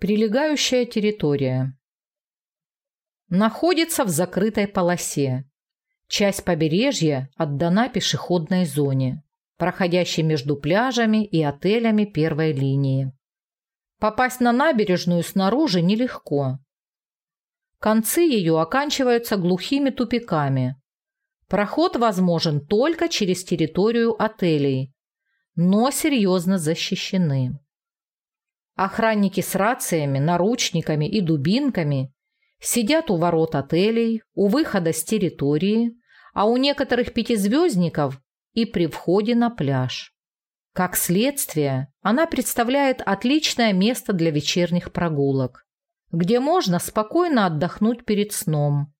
Прилегающая территория. Находится в закрытой полосе. Часть побережья отдана пешеходной зоне, проходящей между пляжами и отелями первой линии. Попасть на набережную снаружи нелегко. Концы ее оканчиваются глухими тупиками. Проход возможен только через территорию отелей, но серьезно защищены. Охранники с рациями, наручниками и дубинками сидят у ворот отелей, у выхода с территории, а у некоторых пятизвездников и при входе на пляж. Как следствие, она представляет отличное место для вечерних прогулок, где можно спокойно отдохнуть перед сном,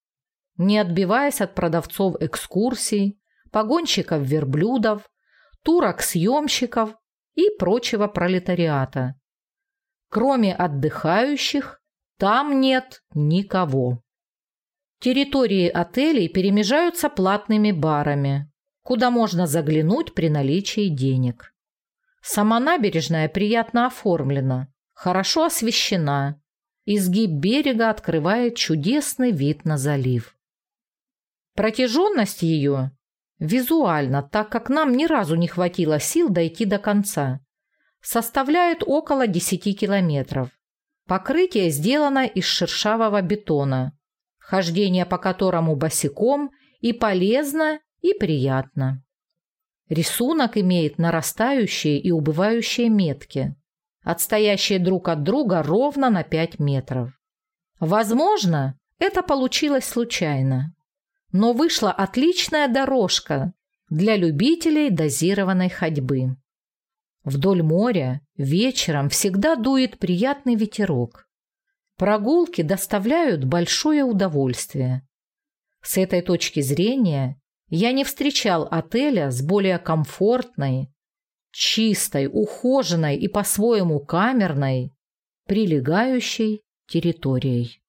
не отбиваясь от продавцов экскурсий, погонщиков верблюдов, турок-съемщиков и прочего пролетариата. Кроме отдыхающих, там нет никого. Территории отелей перемежаются платными барами, куда можно заглянуть при наличии денег. Сама набережная приятно оформлена, хорошо освещена. Изгиб берега открывает чудесный вид на залив. Протяженность ее визуально, так как нам ни разу не хватило сил дойти до конца, составляет около 10 километров. Покрытие сделано из шершавого бетона, хождение по которому босиком и полезно, и приятно. Рисунок имеет нарастающие и убывающие метки, отстоящие друг от друга ровно на 5 метров. Возможно, это получилось случайно, но вышла отличная дорожка для любителей дозированной ходьбы. Вдоль моря вечером всегда дует приятный ветерок. Прогулки доставляют большое удовольствие. С этой точки зрения я не встречал отеля с более комфортной, чистой, ухоженной и по-своему камерной, прилегающей территорией.